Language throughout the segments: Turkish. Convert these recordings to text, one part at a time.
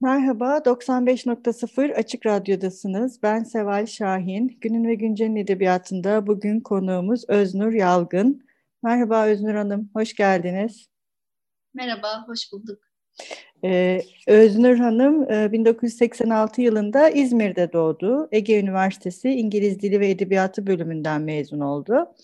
Merhaba, 95.0 Açık Radyo'dasınız. Ben Seval Şahin. Günün ve Güncel'in edebiyatında bugün konuğumuz Öznur Yalgın. Merhaba Öznur Hanım, hoş geldiniz. Merhaba, hoş bulduk. Ee, Öznur Hanım 1986 e, yılında İzmir'de doğdu. Ege Üniversitesi İngiliz Dili ve Edebiyatı bölümünden mezun oldu.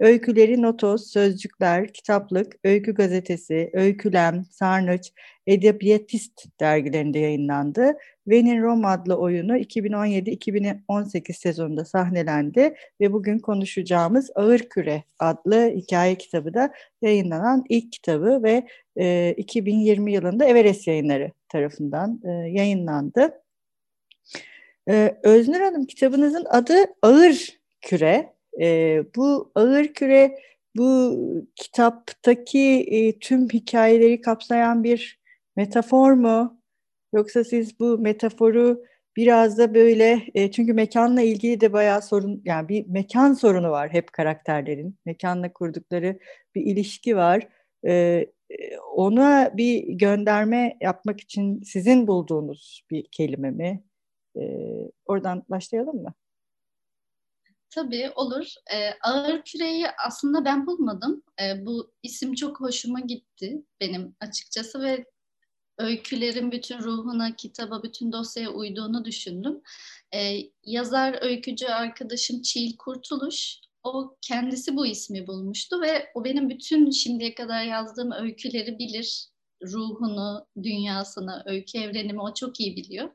Öyküleri Notos, Sözcükler, Kitaplık, Öykü Gazetesi, Öykülem, Sarnıç, Edebiyatist dergilerinde yayınlandı. Venin Rom adlı oyunu 2017-2018 sezonunda sahnelendi ve bugün konuşacağımız Ağır Küre adlı hikaye kitabı da yayınlanan ilk kitabı ve e, 2020 yılında Everest yayınları tarafından e, yayınlandı. E, Öznur Hanım kitabınızın adı Ağır Küre e, bu ağır küre bu kitaptaki e, tüm hikayeleri kapsayan bir metafor mu? Yoksa siz bu metaforu biraz da böyle e, çünkü mekanla ilgili de bayağı sorun yani bir mekan sorunu var hep karakterlerin. Mekanla kurdukları bir ilişki var. E, ona bir gönderme yapmak için sizin bulduğunuz bir kelime mi? E, oradan başlayalım mı? Tabii olur. E, ağır küreyi aslında ben bulmadım. E, bu isim çok hoşuma gitti benim açıkçası ve öykülerin bütün ruhuna, kitaba, bütün dosyaya uyduğunu düşündüm. E, yazar, öykücü arkadaşım Çiğil Kurtuluş, o kendisi bu ismi bulmuştu ve o benim bütün şimdiye kadar yazdığım öyküleri bilir. Ruhunu, dünyasını, öykü evrenimi o çok iyi biliyor.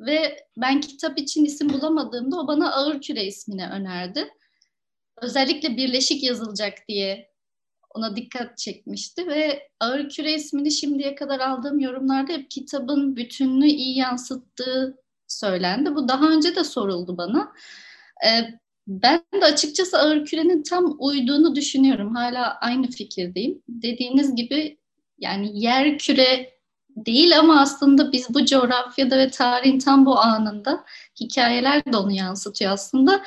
Ve ben kitap için isim bulamadığımda o bana Ağır Küre ismini önerdi. Özellikle birleşik yazılacak diye ona dikkat çekmişti ve Ağır Küre ismini şimdiye kadar aldığım yorumlarda hep kitabın bütününü iyi yansıttığı söylendi. Bu daha önce de soruldu bana. Ee, ben de açıkçası Ağır Küre'nin tam uyduğunu düşünüyorum. Hala aynı fikirdeyim. Dediğiniz gibi yani yer küre değil ama aslında biz bu coğrafyada ve tarihin tam bu anında hikayeler de onu yansıtıyor aslında.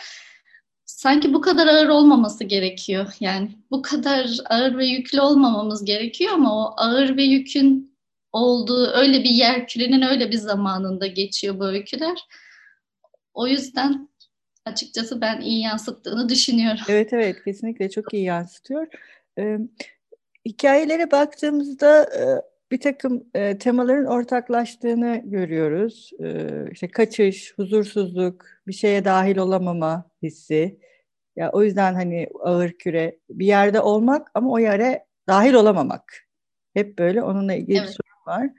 Sanki bu kadar ağır olmaması gerekiyor. Yani bu kadar ağır ve yüklü olmamamız gerekiyor ama o ağır ve yükün olduğu öyle bir yer kürenin öyle bir zamanında geçiyor bu öyküler. O yüzden açıkçası ben iyi yansıttığını düşünüyorum. Evet evet kesinlikle çok iyi yansıtıyor. Ee, hikayelere baktığımızda bir takım e, temaların ortaklaştığını görüyoruz. E, işte kaçış, huzursuzluk, bir şeye dahil olamama hissi. Ya o yüzden hani ağır küre bir yerde olmak ama o yere dahil olamamak. Hep böyle onunla ilgili evet. bir sorun var.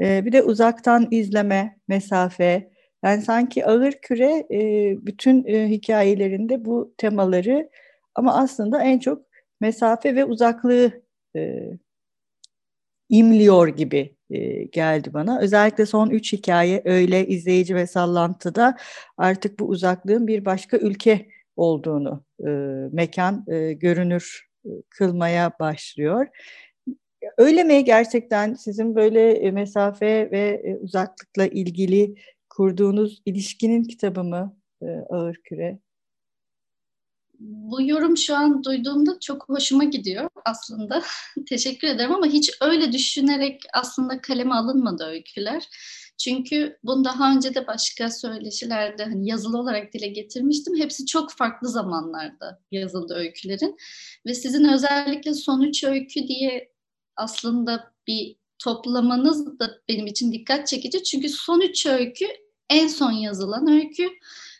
E, bir de uzaktan izleme, mesafe. Yani sanki ağır küre e, bütün e, hikayelerinde bu temaları ama aslında en çok mesafe ve uzaklığı e, imliyor gibi e, geldi bana. Özellikle son üç hikaye öyle izleyici ve sallantıda artık bu uzaklığın bir başka ülke olduğunu e, mekan e, görünür e, kılmaya başlıyor. Öyle mi gerçekten sizin böyle e, mesafe ve e, uzaklıkla ilgili kurduğunuz ilişkinin kitabı mı Ağır Küre? Bu yorum şu an duyduğumda çok hoşuma gidiyor aslında. Teşekkür ederim ama hiç öyle düşünerek aslında kaleme alınmadı öyküler. Çünkü bunu daha önce de başka söyleşilerde hani yazılı olarak dile getirmiştim. Hepsi çok farklı zamanlarda yazıldı öykülerin. Ve sizin özellikle sonuç öykü diye aslında bir toplamanız da benim için dikkat çekici. Çünkü sonuç öykü en son yazılan öykü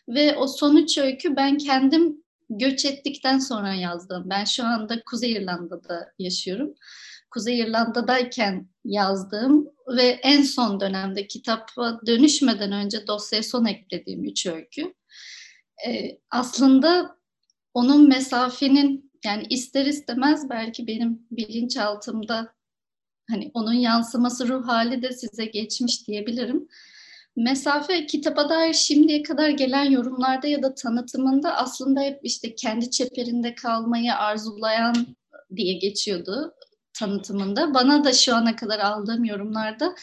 ve o sonuç öykü ben kendim göç ettikten sonra yazdım. Ben şu anda Kuzey İrlanda'da yaşıyorum. Kuzey İrlanda'dayken yazdığım ve en son dönemde kitapa dönüşmeden önce dosyaya son eklediğim üç öykü. Ee, aslında onun mesafenin yani ister istemez belki benim bilinçaltımda hani onun yansıması ruh hali de size geçmiş diyebilirim. Mesafe kitaba dair şimdiye kadar gelen yorumlarda ya da tanıtımında aslında hep işte kendi çeperinde kalmayı arzulayan diye geçiyordu tanıtımında. Bana da şu ana kadar aldığım yorumlarda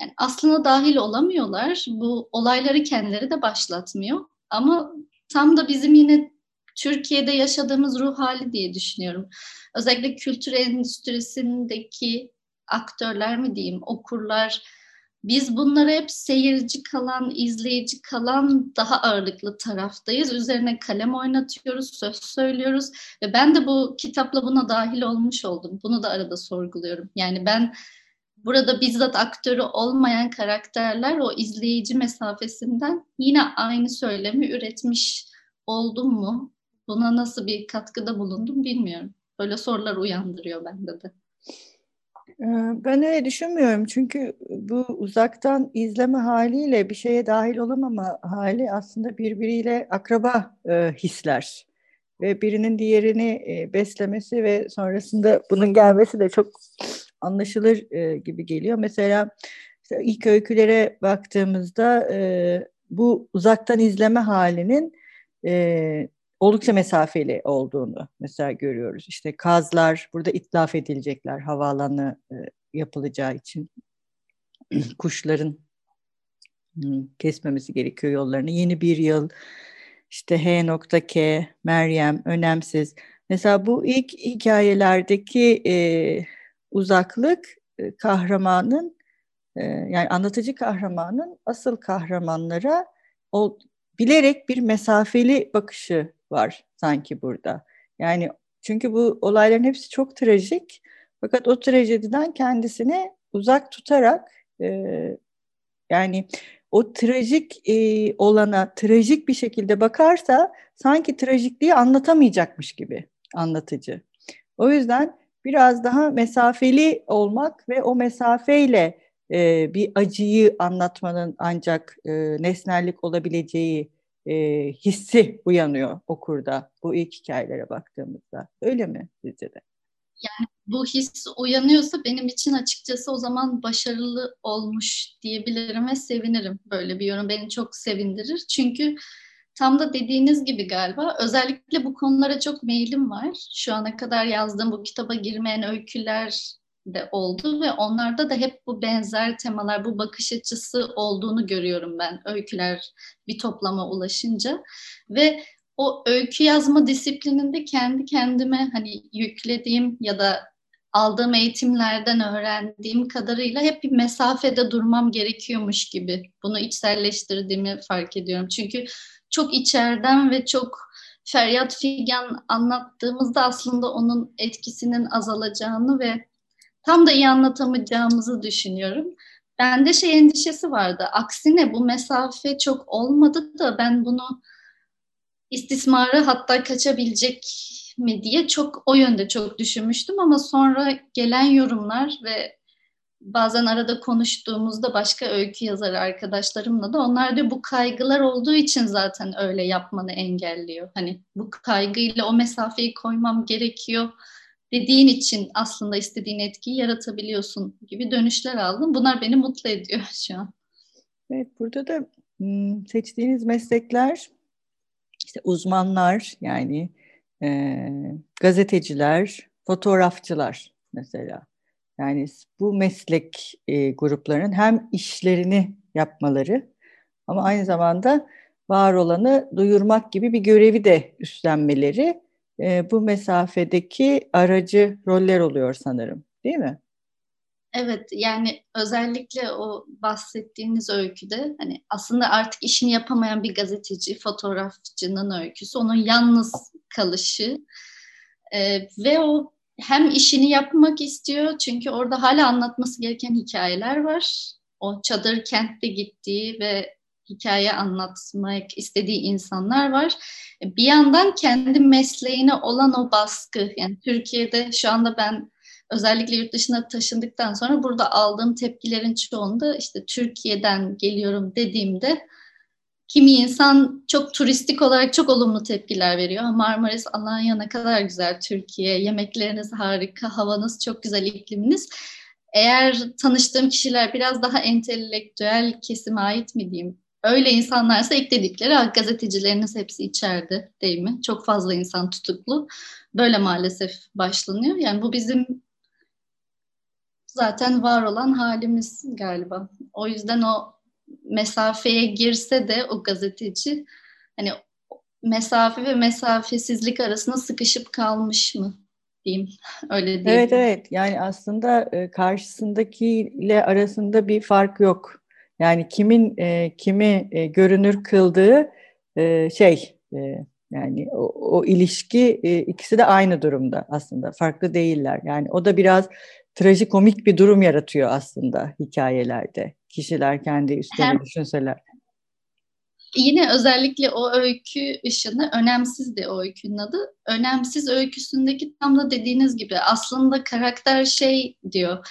yani aslında dahil olamıyorlar. Bu olayları kendileri de başlatmıyor. Ama tam da bizim yine Türkiye'de yaşadığımız ruh hali diye düşünüyorum. Özellikle kültür endüstrisindeki aktörler mi diyeyim, okurlar, biz bunları hep seyirci kalan, izleyici kalan daha ağırlıklı taraftayız. Üzerine kalem oynatıyoruz, söz söylüyoruz ve ben de bu kitapla buna dahil olmuş oldum. Bunu da arada sorguluyorum. Yani ben burada bizzat aktörü olmayan karakterler o izleyici mesafesinden yine aynı söylemi üretmiş oldum mu? Buna nasıl bir katkıda bulundum bilmiyorum. Böyle sorular uyandırıyor bende de. Ee, ben öyle düşünmüyorum çünkü bu uzaktan izleme haliyle bir şeye dahil olamama hali aslında birbiriyle akraba e, hisler ve birinin diğerini e, beslemesi ve sonrasında bunun gelmesi de çok anlaşılır e, gibi geliyor. Mesela işte ilk öykülere baktığımızda bu uzaktan izleme halinin oldukça mesafeli olduğunu mesela görüyoruz. İşte kazlar burada itlaf edilecekler havaalanı e, yapılacağı için. Kuşların hmm, kesmemesi gerekiyor yollarını. Yeni bir yıl işte H.K, Meryem, önemsiz. Mesela bu ilk hikayelerdeki e, uzaklık e, kahramanın e, yani anlatıcı kahramanın asıl kahramanlara o, bilerek bir mesafeli bakışı var sanki burada. Yani çünkü bu olayların hepsi çok trajik. Fakat o trajediden kendisini uzak tutarak e, yani o trajik e, olana trajik bir şekilde bakarsa sanki trajikliği anlatamayacakmış gibi anlatıcı. O yüzden biraz daha mesafeli olmak ve o mesafeyle e, bir acıyı anlatmanın ancak e, nesnellik olabileceği e, hissi uyanıyor okurda bu ilk hikayelere baktığımızda. Öyle mi sizce de? Yani bu his uyanıyorsa benim için açıkçası o zaman başarılı olmuş diyebilirim ve sevinirim. Böyle bir yorum beni çok sevindirir. Çünkü tam da dediğiniz gibi galiba özellikle bu konulara çok meylim var. Şu ana kadar yazdığım bu kitaba girmeyen öyküler de oldu ve onlarda da hep bu benzer temalar, bu bakış açısı olduğunu görüyorum ben öyküler bir toplama ulaşınca ve o öykü yazma disiplininde kendi kendime hani yüklediğim ya da aldığım eğitimlerden öğrendiğim kadarıyla hep bir mesafede durmam gerekiyormuş gibi bunu içselleştirdiğimi fark ediyorum. Çünkü çok içeriden ve çok feryat figan anlattığımızda aslında onun etkisinin azalacağını ve tam da iyi anlatamayacağımızı düşünüyorum. Bende şey endişesi vardı. Aksine bu mesafe çok olmadı da ben bunu istismarı hatta kaçabilecek mi diye çok o yönde çok düşünmüştüm ama sonra gelen yorumlar ve bazen arada konuştuğumuzda başka öykü yazarı arkadaşlarımla da onlar diyor bu kaygılar olduğu için zaten öyle yapmanı engelliyor. Hani bu kaygıyla o mesafeyi koymam gerekiyor dediğin için aslında istediğin etkiyi yaratabiliyorsun gibi dönüşler aldım. Bunlar beni mutlu ediyor şu an. Evet burada da seçtiğiniz meslekler işte uzmanlar yani e, gazeteciler, fotoğrafçılar mesela. Yani bu meslek e, gruplarının hem işlerini yapmaları ama aynı zamanda var olanı duyurmak gibi bir görevi de üstlenmeleri e, bu mesafedeki aracı roller oluyor sanırım değil mi? Evet yani özellikle o bahsettiğiniz öyküde hani aslında artık işini yapamayan bir gazeteci, fotoğrafçının öyküsü, onun yalnız kalışı e, ve o hem işini yapmak istiyor çünkü orada hala anlatması gereken hikayeler var. O çadır kentte gittiği ve hikaye anlatmak istediği insanlar var. Bir yandan kendi mesleğine olan o baskı yani Türkiye'de şu anda ben özellikle yurt dışına taşındıktan sonra burada aldığım tepkilerin çoğunda işte Türkiye'den geliyorum dediğimde kimi insan çok turistik olarak çok olumlu tepkiler veriyor. Marmaris, Alanya ne kadar güzel Türkiye, yemekleriniz harika, havanız çok güzel, ikliminiz. Eğer tanıştığım kişiler biraz daha entelektüel kesime ait mi diyeyim, öyle insanlarsa ilk dedikleri gazetecileriniz hepsi içeride değil mi? Çok fazla insan tutuklu. Böyle maalesef başlanıyor. Yani bu bizim zaten var olan halimiz galiba. O yüzden o mesafeye girse de o gazeteci hani mesafe ve mesafesizlik arasında sıkışıp kalmış mı diyeyim öyle diyeyim. Evet evet yani aslında karşısındakiyle arasında bir fark yok Yani kimin e, kimi e, görünür kıldığı e, şey e, yani o, o ilişki e, ikisi de aynı durumda aslında farklı değiller. Yani o da biraz trajikomik bir durum yaratıyor aslında hikayelerde. Kişiler kendi üstlerini Hem, düşünseler. Yine özellikle o öykü ışını önemsizdi o öykünün adı. Önemsiz öyküsündeki tam da dediğiniz gibi aslında karakter şey diyor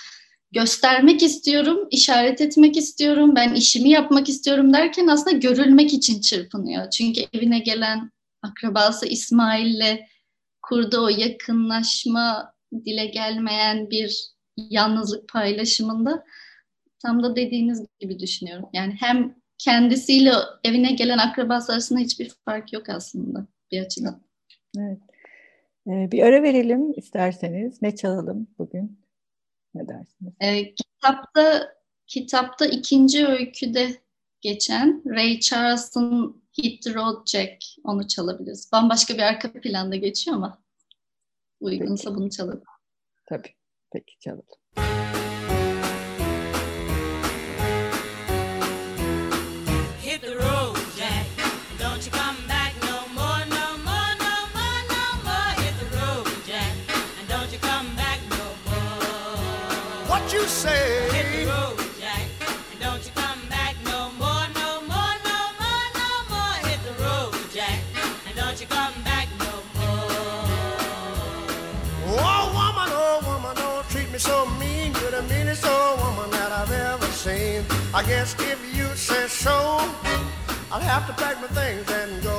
göstermek istiyorum, işaret etmek istiyorum, ben işimi yapmak istiyorum derken aslında görülmek için çırpınıyor. Çünkü evine gelen akrabası İsmail'le kurduğu o yakınlaşma dile gelmeyen bir yalnızlık paylaşımında tam da dediğiniz gibi düşünüyorum. Yani hem kendisiyle evine gelen akrabası arasında hiçbir fark yok aslında bir açıdan. Evet. Ee, bir ara verelim isterseniz. Ne çalalım bugün? Ne dersiniz? Ee, kitapta kitapta ikinci öyküde geçen Ray Charles'ın Hit the Road Jack onu çalabiliriz. Bambaşka bir arka planda geçiyor ama uygunsa Peki. bunu çalalım. Tabii. Peki çalalım. what you say. Hit the road, Jack, and don't you come back no more, no more, no more, no more. Hit the road, Jack, and don't you come back no more. Oh woman, oh woman, don't treat me so mean. You're the meanest old woman that I've ever seen. I guess if you say so, I'll have to pack my things and go.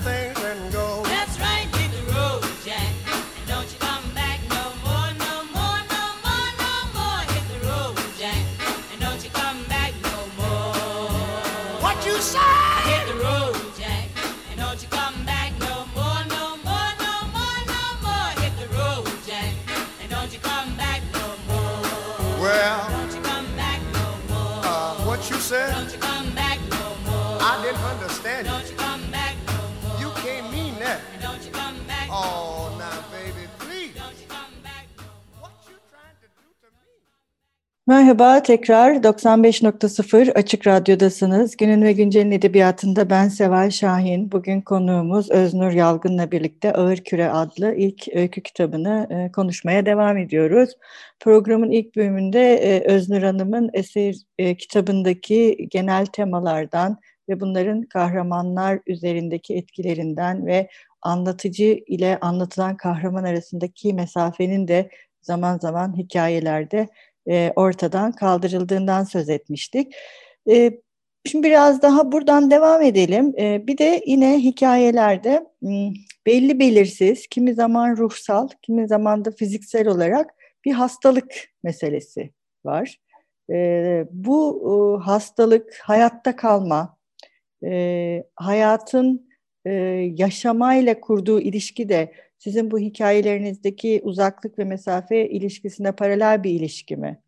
Merhaba tekrar 95.0 Açık Radyo'dasınız. Günün ve Güncel'in edebiyatında ben Seval Şahin. Bugün konuğumuz Öznur Yalgın'la birlikte Ağır Küre adlı ilk öykü kitabını e, konuşmaya devam ediyoruz. Programın ilk bölümünde e, Öznur Hanım'ın eser e, kitabındaki genel temalardan ve bunların kahramanlar üzerindeki etkilerinden ve anlatıcı ile anlatılan kahraman arasındaki mesafenin de zaman zaman hikayelerde e, ortadan kaldırıldığından söz etmiştik. E, şimdi biraz daha buradan devam edelim. E, bir de yine hikayelerde m, belli belirsiz, kimi zaman ruhsal, kimi zaman da fiziksel olarak bir hastalık meselesi var. Bu hastalık hayatta kalma, hayatın yaşamayla kurduğu ilişki de sizin bu hikayelerinizdeki uzaklık ve mesafe ilişkisine paralel bir ilişki mi?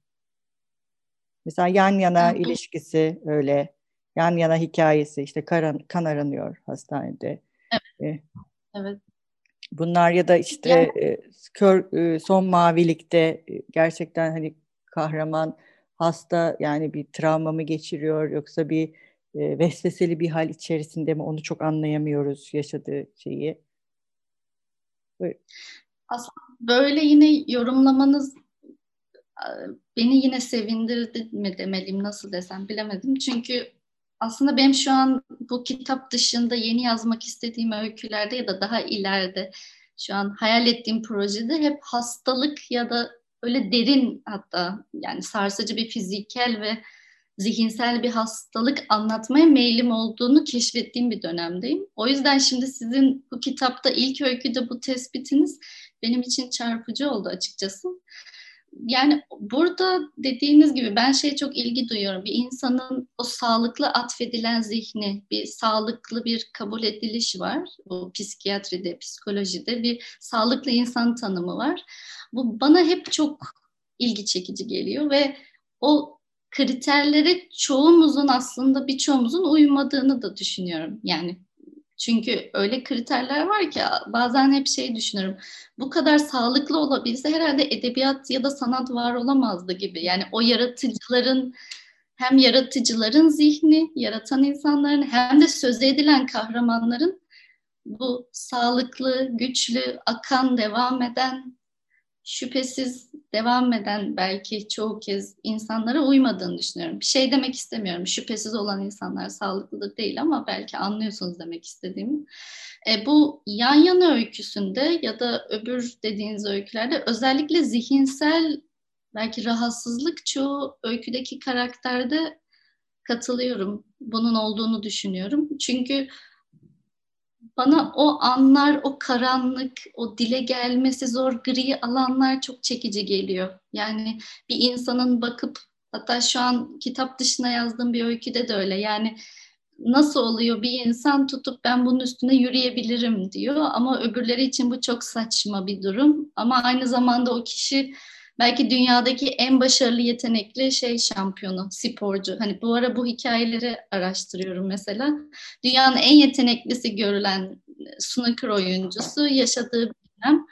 Mesela yan yana ilişkisi öyle. Yan yana hikayesi işte kan, kan aranıyor hastanede. E, Evet. Bunlar ya da işte Yani- e, kör e, son mavilikte gerçekten hani kahraman hasta yani bir travma mı geçiriyor yoksa bir vesveseli bir hal içerisinde mi onu çok anlayamıyoruz yaşadığı şeyi. Böyle yine yorumlamanız e, beni yine sevindirdi mi demeliyim nasıl desem bilemedim. Çünkü aslında benim şu an bu kitap dışında yeni yazmak istediğim öykülerde ya da daha ileride şu an hayal ettiğim projede hep hastalık ya da öyle derin hatta yani sarsıcı bir fiziksel ve zihinsel bir hastalık anlatmaya meylim olduğunu keşfettiğim bir dönemdeyim. O yüzden şimdi sizin bu kitapta ilk öyküde bu tespitiniz benim için çarpıcı oldu açıkçası. Yani burada dediğiniz gibi ben şey çok ilgi duyuyorum. Bir insanın o sağlıklı atfedilen zihni, bir sağlıklı bir kabul ediliş var. Bu psikiyatride, psikolojide bir sağlıklı insan tanımı var. Bu bana hep çok ilgi çekici geliyor ve o kriterlere çoğumuzun aslında birçoğumuzun uymadığını da düşünüyorum. Yani çünkü öyle kriterler var ki bazen hep şey düşünürüm. Bu kadar sağlıklı olabilse herhalde edebiyat ya da sanat var olamazdı gibi. Yani o yaratıcıların hem yaratıcıların zihni, yaratan insanların hem de söz edilen kahramanların bu sağlıklı, güçlü, akan, devam eden şüphesiz devam eden belki çoğu kez insanlara uymadığını düşünüyorum. Bir şey demek istemiyorum. Şüphesiz olan insanlar sağlıklıdır değil ama belki anlıyorsunuz demek istediğimi. E, bu yan yana öyküsünde ya da öbür dediğiniz öykülerde özellikle zihinsel belki rahatsızlık çoğu öyküdeki karakterde katılıyorum. Bunun olduğunu düşünüyorum. Çünkü bana o anlar, o karanlık, o dile gelmesi zor gri alanlar çok çekici geliyor. Yani bir insanın bakıp hatta şu an kitap dışına yazdığım bir öyküde de öyle. Yani nasıl oluyor bir insan tutup ben bunun üstüne yürüyebilirim diyor ama öbürleri için bu çok saçma bir durum. Ama aynı zamanda o kişi belki dünyadaki en başarılı yetenekli şey şampiyonu, sporcu. Hani bu ara bu hikayeleri araştırıyorum mesela. Dünyanın en yeteneklisi görülen snooker oyuncusu yaşadığı bir dönem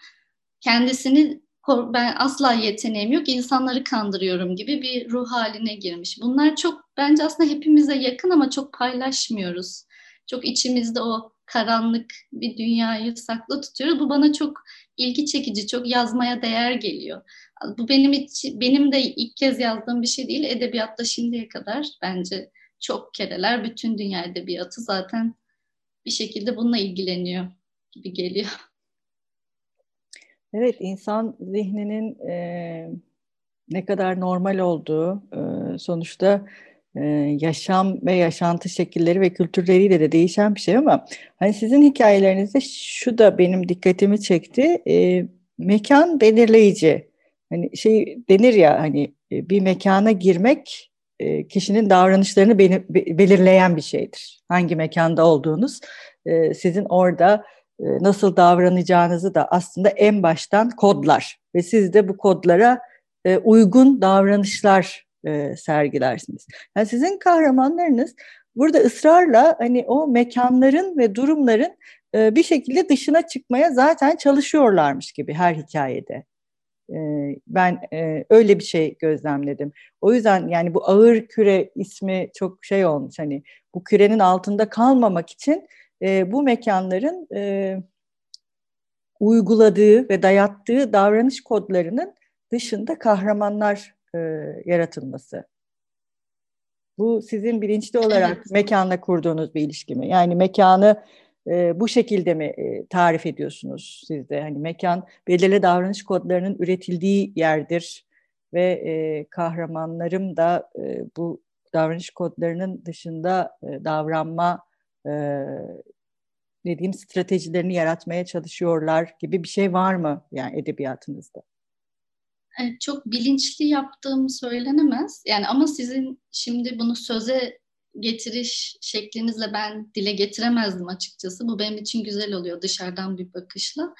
kendisini ben asla yeteneğim yok, insanları kandırıyorum gibi bir ruh haline girmiş. Bunlar çok bence aslında hepimize yakın ama çok paylaşmıyoruz. Çok içimizde o karanlık bir dünyayı saklı tutuyoruz. Bu bana çok ilgi çekici, çok yazmaya değer geliyor. Bu benim için, benim de ilk kez yazdığım bir şey değil. Edebiyatta şimdiye kadar bence çok kereler bütün dünya edebiyatı zaten bir şekilde bununla ilgileniyor gibi geliyor. Evet, insan zihninin e, ne kadar normal olduğu e, sonuçta yaşam ve yaşantı şekilleri ve kültürleriyle de değişen bir şey ama hani sizin hikayelerinizde şu da benim dikkatimi çekti. E, mekan belirleyici. Hani şey denir ya hani e, bir mekana girmek e, kişinin davranışlarını belirleyen bir şeydir. Hangi mekanda olduğunuz e, sizin orada nasıl davranacağınızı da aslında en baştan kodlar ve siz de bu kodlara uygun davranışlar sergilersiniz. Yani sizin kahramanlarınız burada ısrarla hani o mekanların ve durumların bir şekilde dışına çıkmaya zaten çalışıyorlarmış gibi her hikayede. Ben öyle bir şey gözlemledim. O yüzden yani bu ağır küre ismi çok şey olmuş. Hani bu kürenin altında kalmamak için bu mekanların uyguladığı ve dayattığı davranış kodlarının dışında kahramanlar yaratılması. Bu sizin bilinçli olarak evet. mekanla kurduğunuz bir ilişki mi? Yani mekanı e, bu şekilde mi e, tarif ediyorsunuz siz de? Hani mekan belirli davranış kodlarının üretildiği yerdir ve e, kahramanlarım da e, bu davranış kodlarının dışında e, davranma e, ne diyeyim stratejilerini yaratmaya çalışıyorlar gibi bir şey var mı yani edebiyatınızda? Çok bilinçli yaptığım söylenemez. Yani ama sizin şimdi bunu söze getiriş şeklinizle ben dile getiremezdim açıkçası. Bu benim için güzel oluyor dışarıdan bir bakışla.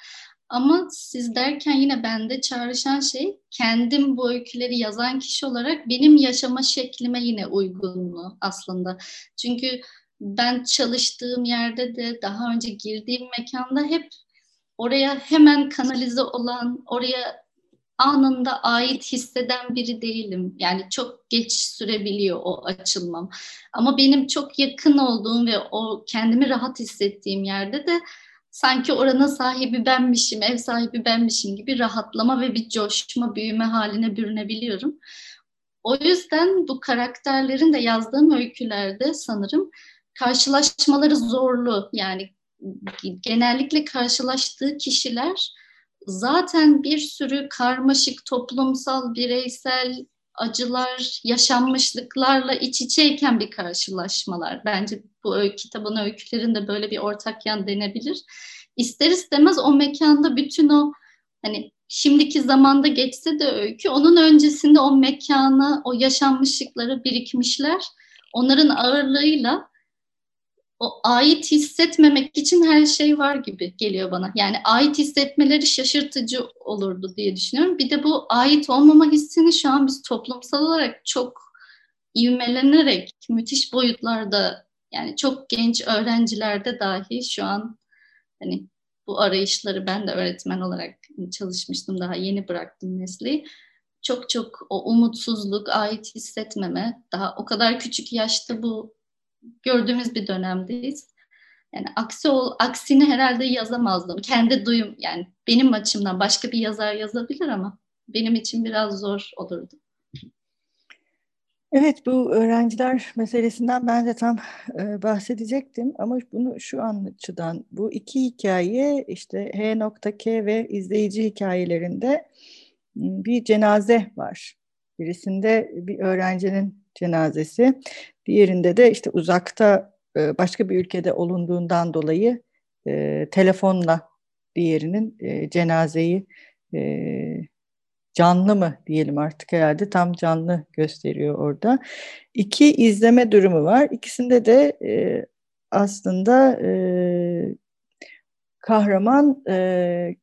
Ama siz derken yine bende çağrışan şey kendim bu öyküleri yazan kişi olarak benim yaşama şeklime yine uygunluğu aslında. Çünkü ben çalıştığım yerde de daha önce girdiğim mekanda hep oraya hemen kanalize olan, oraya anında ait hisseden biri değilim. Yani çok geç sürebiliyor o açılmam. Ama benim çok yakın olduğum ve o kendimi rahat hissettiğim yerde de sanki oranın sahibi benmişim, ev sahibi benmişim gibi rahatlama ve bir coşma, büyüme haline bürünebiliyorum. O yüzden bu karakterlerin de yazdığım öykülerde sanırım karşılaşmaları zorlu. Yani genellikle karşılaştığı kişiler zaten bir sürü karmaşık toplumsal, bireysel acılar, yaşanmışlıklarla iç içeyken bir karşılaşmalar. Bence bu kitabın öykülerinde böyle bir ortak yan denebilir. İster istemez o mekanda bütün o hani şimdiki zamanda geçse de öykü onun öncesinde o mekana, o yaşanmışlıkları birikmişler. Onların ağırlığıyla o ait hissetmemek için her şey var gibi geliyor bana. Yani ait hissetmeleri şaşırtıcı olurdu diye düşünüyorum. Bir de bu ait olmama hissini şu an biz toplumsal olarak çok ivmelenerek müthiş boyutlarda yani çok genç öğrencilerde dahi şu an hani bu arayışları ben de öğretmen olarak çalışmıştım daha yeni bıraktım mesleği. Çok çok o umutsuzluk, ait hissetmeme, daha o kadar küçük yaşta bu gördüğümüz bir dönemdeyiz. Yani aksi ol, aksini herhalde yazamazdım. Kendi duyum yani benim açımdan başka bir yazar yazabilir ama benim için biraz zor olurdu. Evet bu öğrenciler meselesinden ben de tam e, bahsedecektim ama bunu şu açıdan bu iki hikaye işte H.K ve izleyici hikayelerinde bir cenaze var. Birisinde bir öğrencinin cenazesi, diğerinde de işte uzakta e, başka bir ülkede olunduğundan dolayı e, telefonla diğerinin e, cenazeyi e, canlı mı diyelim artık herhalde tam canlı gösteriyor orada. İki izleme durumu var. İkisinde de e, aslında e, kahraman e,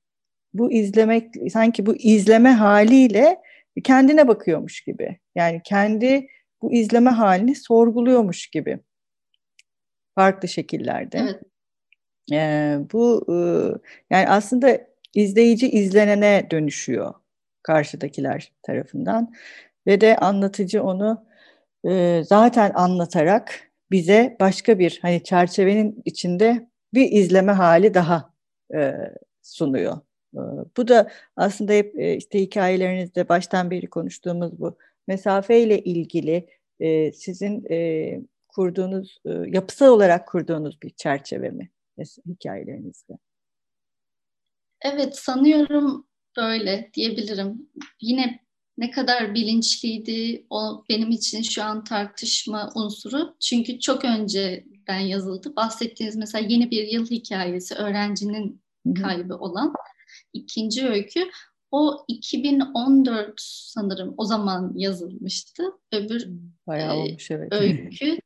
bu izlemek sanki bu izleme haliyle kendine bakıyormuş gibi. Yani kendi bu izleme halini sorguluyormuş gibi. Farklı şekillerde. Evet. Ee, bu e, yani aslında izleyici izlenene dönüşüyor karşıdakiler tarafından ve de anlatıcı onu e, zaten anlatarak bize başka bir hani çerçevenin içinde bir izleme hali daha e, sunuyor. E, bu da aslında hep e, işte hikayelerinizde baştan beri konuştuğumuz bu mesafeyle ilgili e, sizin e, kurduğunuz, e, yapısal olarak kurduğunuz bir çerçeve mi hikayelerinizde? Evet sanıyorum böyle diyebilirim. Yine ne kadar bilinçliydi o benim için şu an tartışma unsuru. Çünkü çok önceden yazıldı. Bahsettiğiniz mesela yeni bir yıl hikayesi öğrencinin kaybı olan ikinci öykü. O 2014 sanırım o zaman yazılmıştı. Öbür Bayağı e, olmuş evet. öykü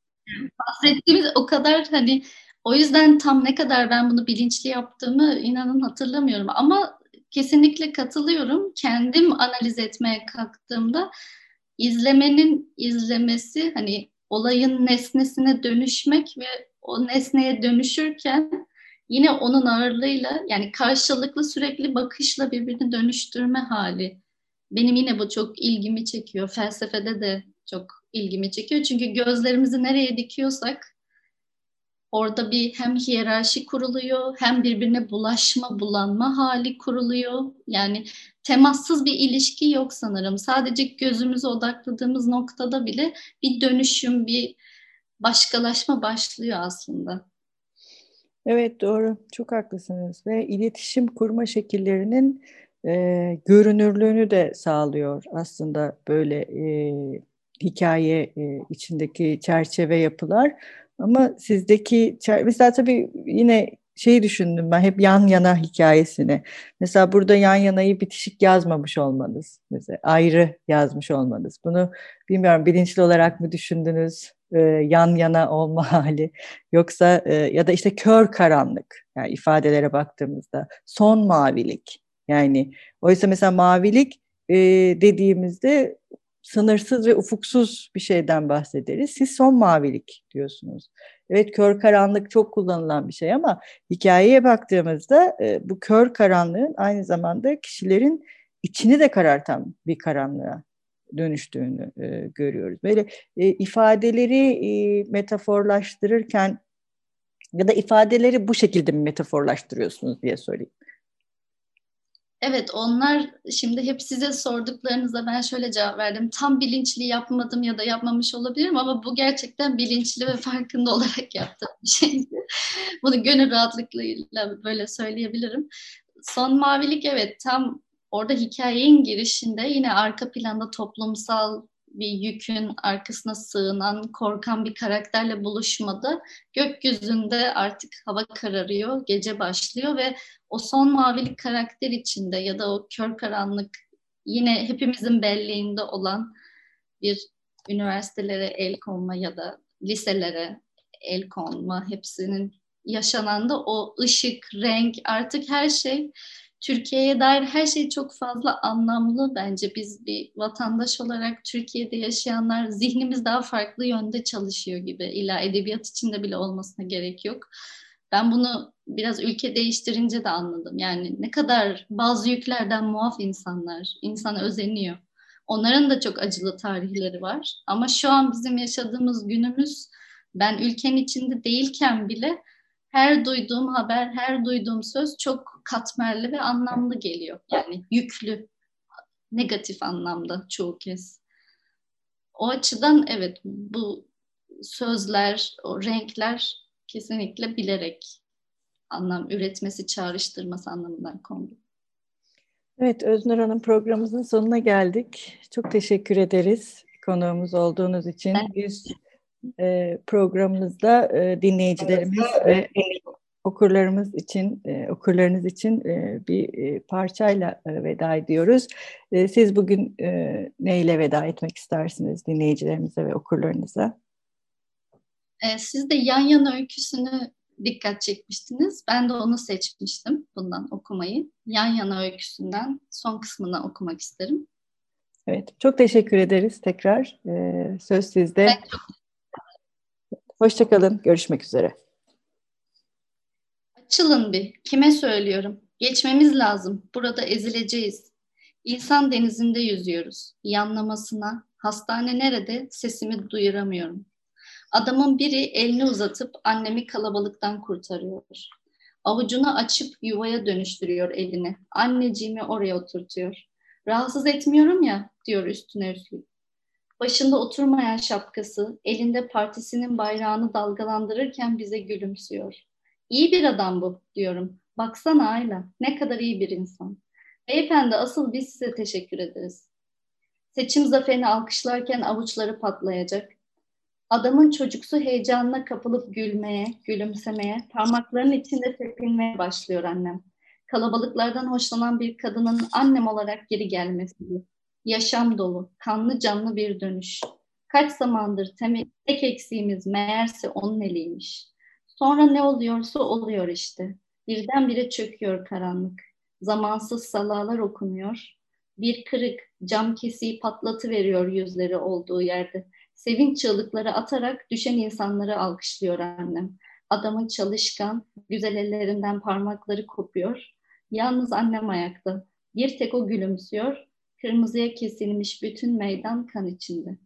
bahsettiğimiz o kadar hani o yüzden tam ne kadar ben bunu bilinçli yaptığımı inanın hatırlamıyorum ama kesinlikle katılıyorum. Kendim analiz etmeye kalktığımda izlemenin izlemesi hani olayın nesnesine dönüşmek ve o nesneye dönüşürken yine onun ağırlığıyla yani karşılıklı sürekli bakışla birbirini dönüştürme hali. Benim yine bu çok ilgimi çekiyor. Felsefede de çok ilgimi çekiyor. Çünkü gözlerimizi nereye dikiyorsak orada bir hem hiyerarşi kuruluyor hem birbirine bulaşma, bulanma hali kuruluyor. Yani temassız bir ilişki yok sanırım. Sadece gözümüze odakladığımız noktada bile bir dönüşüm, bir başkalaşma başlıyor aslında. Evet doğru, çok haklısınız ve iletişim kurma şekillerinin e, görünürlüğünü de sağlıyor aslında böyle e, hikaye e, içindeki çerçeve yapılar. Ama sizdeki mesela tabii yine şeyi düşündüm ben hep yan yana hikayesini. Mesela burada yan yanayı bitişik yazmamış olmanız. Mesela ayrı yazmış olmanız. Bunu bilmiyorum bilinçli olarak mı düşündünüz? E, yan yana olma hali yoksa e, ya da işte kör karanlık yani ifadelere baktığımızda son mavilik yani oysa mesela mavilik e, dediğimizde sınırsız ve ufuksuz bir şeyden bahsederiz. Siz son mavilik diyorsunuz. Evet kör karanlık çok kullanılan bir şey ama hikayeye baktığımızda e, bu kör karanlığın aynı zamanda kişilerin içini de karartan bir karanlığa dönüştüğünü e, görüyoruz. Böyle e, ifadeleri e, metaforlaştırırken ya da ifadeleri bu şekilde mi metaforlaştırıyorsunuz diye sorayım. Evet onlar şimdi hep size sorduklarınızda ben şöyle cevap verdim. Tam bilinçli yapmadım ya da yapmamış olabilirim ama bu gerçekten bilinçli ve farkında olarak yaptığım bir şeydi. Bunu gönül rahatlıkla böyle söyleyebilirim. Son mavilik evet tam orada hikayenin girişinde yine arka planda toplumsal bir yükün arkasına sığınan, korkan bir karakterle buluşmada gökyüzünde artık hava kararıyor, gece başlıyor ve o son mavilik karakter içinde ya da o kör karanlık yine hepimizin belleğinde olan bir üniversitelere el konma ya da liselere el konma hepsinin yaşanan da o ışık, renk artık her şey Türkiye'ye dair her şey çok fazla anlamlı bence. Biz bir vatandaş olarak Türkiye'de yaşayanlar zihnimiz daha farklı yönde çalışıyor gibi. İlla edebiyat içinde bile olmasına gerek yok. Ben bunu biraz ülke değiştirince de anladım. Yani ne kadar bazı yüklerden muaf insanlar, insan özeniyor. Onların da çok acılı tarihleri var. Ama şu an bizim yaşadığımız günümüz ben ülkenin içinde değilken bile her duyduğum haber, her duyduğum söz çok katmerli ve anlamlı geliyor. Yani yüklü, negatif anlamda çoğu kez. O açıdan evet bu sözler, o renkler kesinlikle bilerek anlam üretmesi, çağrıştırması anlamından kondu. Evet Öznur Hanım programımızın sonuna geldik. Çok teşekkür ederiz konuğumuz olduğunuz için. Biz e, programımızda e, dinleyicilerimiz ve okurlarımız için, e, okurlarınız için e, bir e, parçayla e, veda ediyoruz. E, siz bugün e, neyle veda etmek istersiniz dinleyicilerimize ve okurlarınıza? E, siz de yan yana öyküsünü dikkat çekmiştiniz. Ben de onu seçmiştim bundan okumayı. Yan yana öyküsünden son kısmını okumak isterim. Evet, çok teşekkür ederiz tekrar. Ee, söz sizde. Ben çok Hoşçakalın, görüşmek üzere. Açılın bir. Kime söylüyorum? Geçmemiz lazım. Burada ezileceğiz. İnsan denizinde yüzüyoruz. Yanlamasına. Hastane nerede? Sesimi duyuramıyorum. Adamın biri elini uzatıp annemi kalabalıktan kurtarıyor. Avucunu açıp yuvaya dönüştürüyor elini. Anneciğimi oraya oturtuyor. Rahatsız etmiyorum ya diyor üstüne üstlük. Başında oturmayan şapkası, elinde partisinin bayrağını dalgalandırırken bize gülümsüyor. İyi bir adam bu diyorum. Baksana Ayla, ne kadar iyi bir insan. Beyefendi asıl biz size teşekkür ederiz. Seçim zaferini alkışlarken avuçları patlayacak. Adamın çocuksu heyecanına kapılıp gülmeye, gülümsemeye, parmaklarının içinde tepinmeye başlıyor annem. Kalabalıklardan hoşlanan bir kadının annem olarak geri gelmesi. Yaşam dolu, kanlı canlı bir dönüş. Kaç zamandır teme- tek eksiğimiz meğerse onun eliymiş. Sonra ne oluyorsa oluyor işte. Birdenbire çöküyor karanlık. Zamansız salalar okunuyor. Bir kırık cam kesiği patlatı veriyor yüzleri olduğu yerde. Sevinç çığlıkları atarak düşen insanları alkışlıyor annem. Adamın çalışkan, güzel ellerinden parmakları kopuyor. Yalnız annem ayakta. Bir tek o gülümsüyor. Kırmızıya kesilmiş bütün meydan kan içinde.